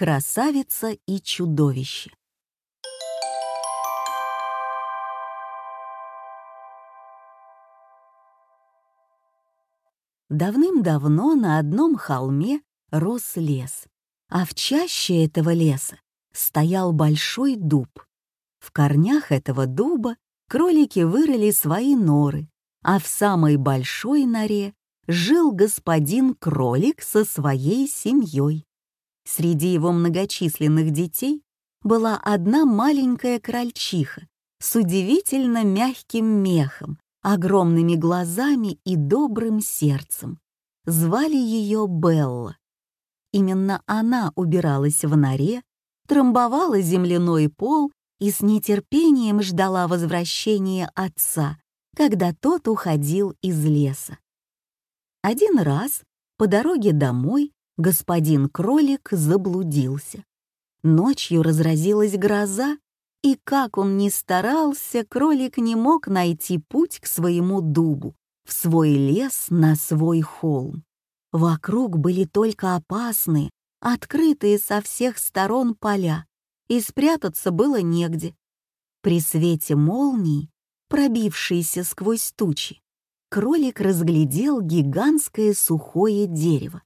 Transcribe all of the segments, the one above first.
Красавица и чудовище. Давным-давно на одном холме рос лес, а в чаще этого леса стоял большой дуб. В корнях этого дуба кролики вырыли свои норы, а в самой большой норе жил господин кролик со своей семьей. Среди его многочисленных детей была одна маленькая крольчиха с удивительно мягким мехом, огромными глазами и добрым сердцем. Звали ее Белла. Именно она убиралась в норе, трамбовала земляной пол и с нетерпением ждала возвращения отца, когда тот уходил из леса. Один раз по дороге домой господин кролик заблудился. Ночью разразилась гроза, и как он ни старался, кролик не мог найти путь к своему дубу, в свой лес, на свой холм. Вокруг были только опасные, открытые со всех сторон поля, и спрятаться было негде. При свете молнии, пробившейся сквозь тучи, кролик разглядел гигантское сухое дерево.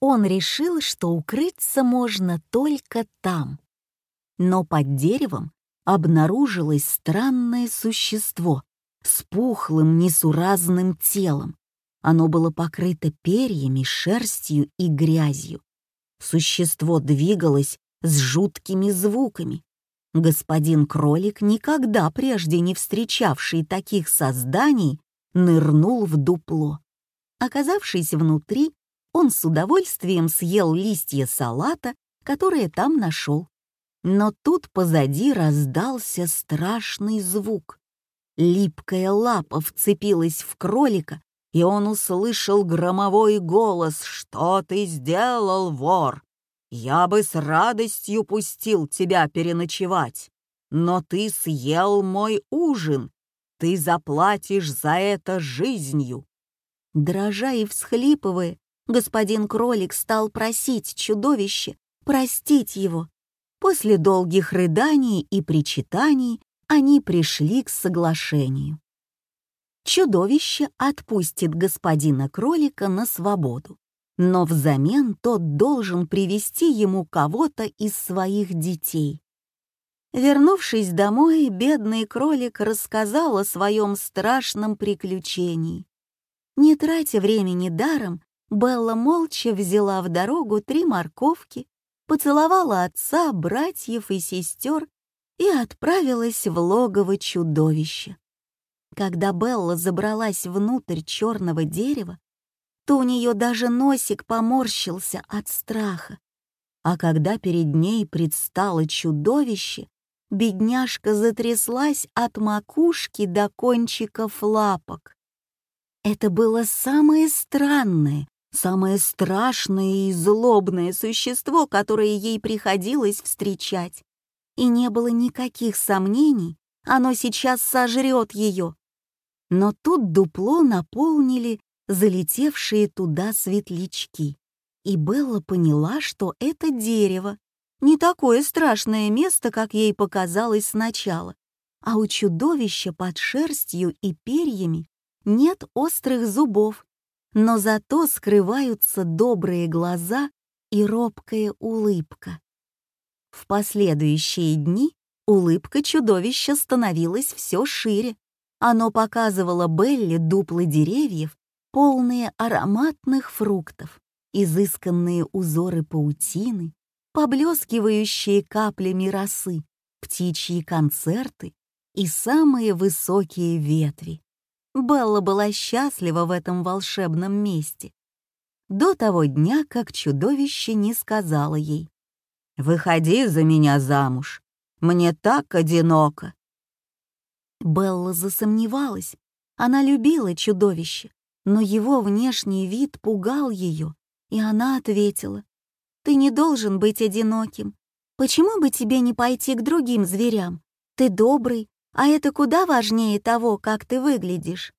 Он решил, что укрыться можно только там. Но под деревом обнаружилось странное существо с пухлым несуразным телом. Оно было покрыто перьями, шерстью и грязью. Существо двигалось с жуткими звуками. Господин кролик, никогда прежде не встречавший таких созданий, нырнул в дупло. Оказавшись внутри, он с удовольствием съел листья салата, которые там нашел. Но тут позади раздался страшный звук. Липкая лапа вцепилась в кролика, и он услышал громовой голос «Что ты сделал, вор? Я бы с радостью пустил тебя переночевать, но ты съел мой ужин, ты заплатишь за это жизнью». Дрожа и всхлипывая, господин кролик стал просить чудовище простить его, После долгих рыданий и причитаний они пришли к соглашению. Чудовище отпустит господина кролика на свободу, но взамен тот должен привести ему кого-то из своих детей. Вернувшись домой, бедный кролик рассказал о своем страшном приключении. Не тратя времени даром, Белла молча взяла в дорогу три морковки, поцеловала отца, братьев и сестер и отправилась в логово чудовища. Когда Белла забралась внутрь черного дерева, то у нее даже носик поморщился от страха. А когда перед ней предстало чудовище, бедняжка затряслась от макушки до кончиков лапок. Это было самое странное самое страшное и злобное существо, которое ей приходилось встречать. И не было никаких сомнений, оно сейчас сожрет ее. Но тут дупло наполнили залетевшие туда светлячки. И Белла поняла, что это дерево. Не такое страшное место, как ей показалось сначала. А у чудовища под шерстью и перьями нет острых зубов, но зато скрываются добрые глаза и робкая улыбка. В последующие дни улыбка чудовища становилась все шире. Оно показывало Белле дуплы деревьев, полные ароматных фруктов, изысканные узоры паутины, поблескивающие каплями росы, птичьи концерты и самые высокие ветви. Белла была счастлива в этом волшебном месте. До того дня, как чудовище не сказала ей. «Выходи за меня замуж, мне так одиноко». Белла засомневалась. Она любила чудовище, но его внешний вид пугал ее, и она ответила. «Ты не должен быть одиноким. Почему бы тебе не пойти к другим зверям? Ты добрый, а это куда важнее того, как ты выглядишь.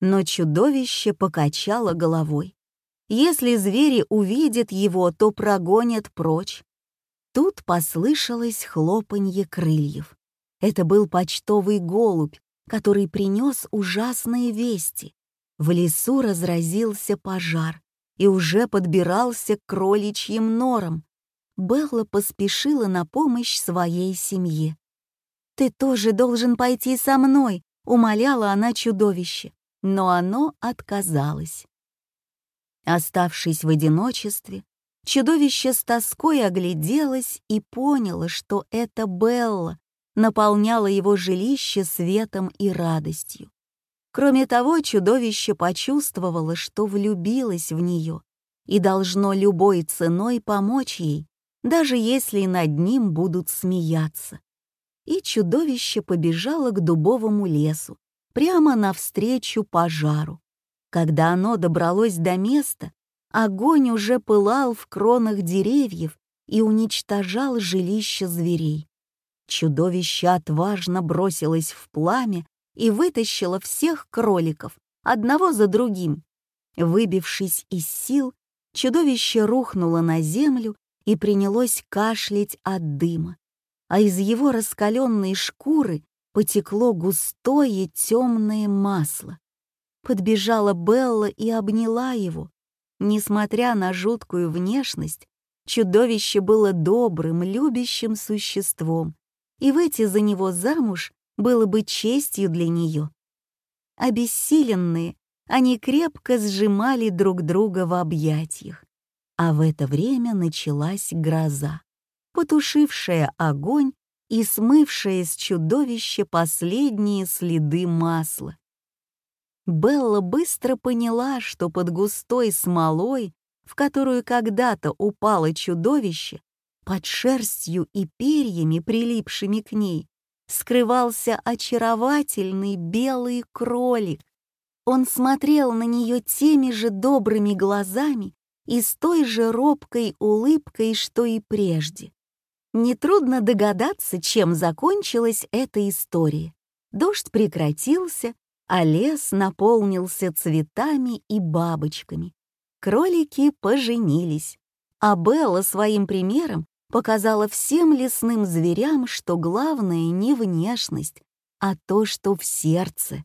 Но чудовище покачало головой. Если звери увидят его, то прогонят прочь. Тут послышалось хлопанье крыльев. Это был почтовый голубь, который принес ужасные вести. В лесу разразился пожар и уже подбирался к кроличьим норам. Белла поспешила на помощь своей семье. «Ты тоже должен пойти со мной», — умоляла она чудовище, но оно отказалось. Оставшись в одиночестве, чудовище с тоской огляделось и поняло, что это Белла наполняла его жилище светом и радостью. Кроме того, чудовище почувствовало, что влюбилось в нее и должно любой ценой помочь ей, даже если над ним будут смеяться. И чудовище побежало к дубовому лесу, прямо навстречу пожару. Когда оно добралось до места, огонь уже пылал в кронах деревьев и уничтожал жилища зверей. Чудовище отважно бросилось в пламя и вытащило всех кроликов, одного за другим. Выбившись из сил, чудовище рухнуло на землю и принялось кашлять от дыма, а из его раскаленной шкуры потекло густое темное масло. Подбежала Белла и обняла его. Несмотря на жуткую внешность, чудовище было добрым, любящим существом, и выйти за него замуж было бы честью для нее. Обессиленные, они крепко сжимали друг друга в объятиях. А в это время началась гроза, потушившая огонь и смывшая с чудовища последние следы масла. Белла быстро поняла, что под густой смолой, в которую когда-то упало чудовище, под шерстью и перьями, прилипшими к ней, скрывался очаровательный белый кролик. Он смотрел на нее теми же добрыми глазами и с той же робкой улыбкой, что и прежде. Нетрудно догадаться, чем закончилась эта история. Дождь прекратился, а лес наполнился цветами и бабочками. Кролики поженились, а Белла своим примером показала всем лесным зверям, что главное не внешность, а то, что в сердце.